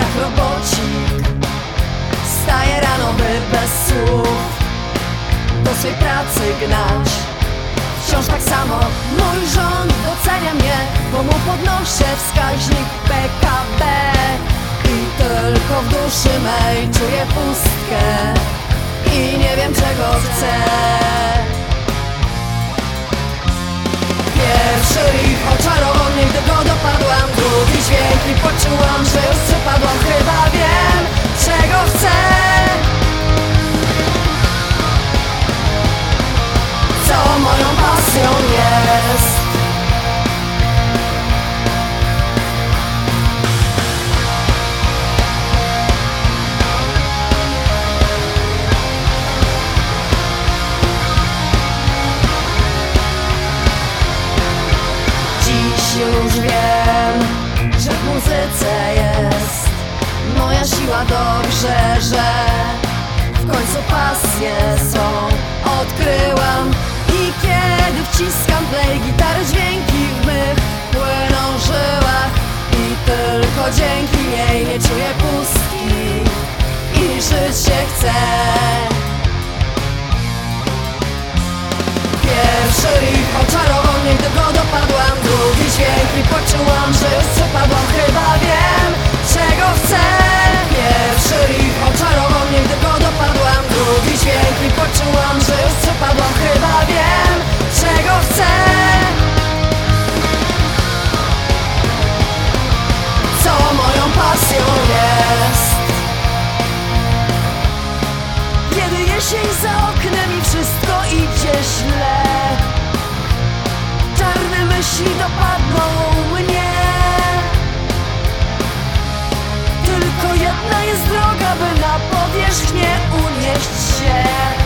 kocik Staję rano, by bez słów Do swej pracy gnać. Wciąż tak samo mój rząd docenia mnie Bo mu podnoszę wskaźnik PKB I tylko w duszy mej czuję pustkę dźwięk i poczułam, że już przepadłam Chyba wiem, czego chcę. Co moją pasją jest. Już wiem, muzyce jest. Moja siła dobrze, że w końcu pasje są. Odkryłam i kiedy wciskam play Gitary dźwięki w mych płyną żyłach. I tylko dzięki niej nie czuję pustki I żyć się chce Pierwszy ich przepadłam Chyba wiem, czego chcę. Co moją pasją jest. Kiedy jesień za oknem i wszystko idzie źle Czarne myśli dopadną mnie. Tylko jedna jest droga, by na powierzchnię unieść się